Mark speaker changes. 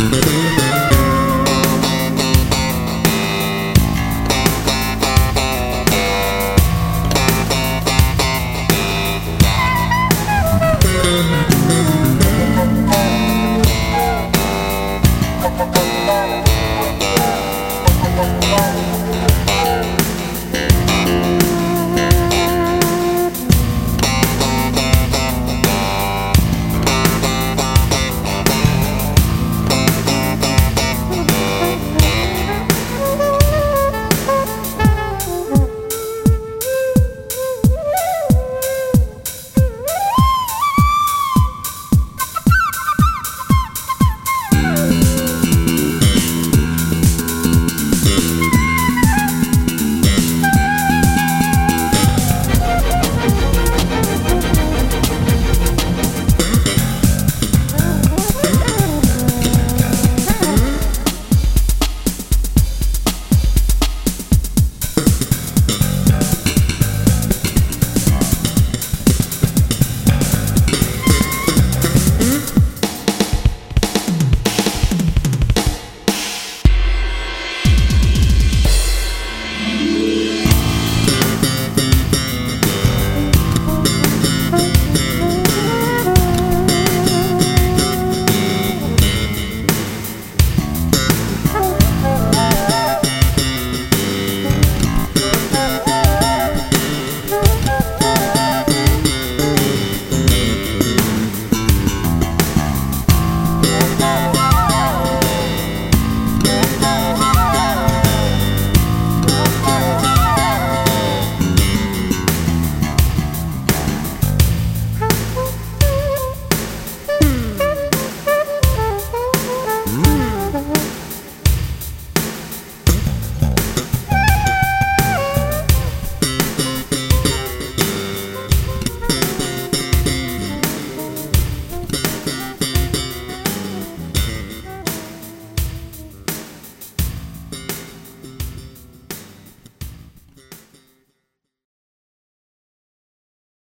Speaker 1: Mm-hmm.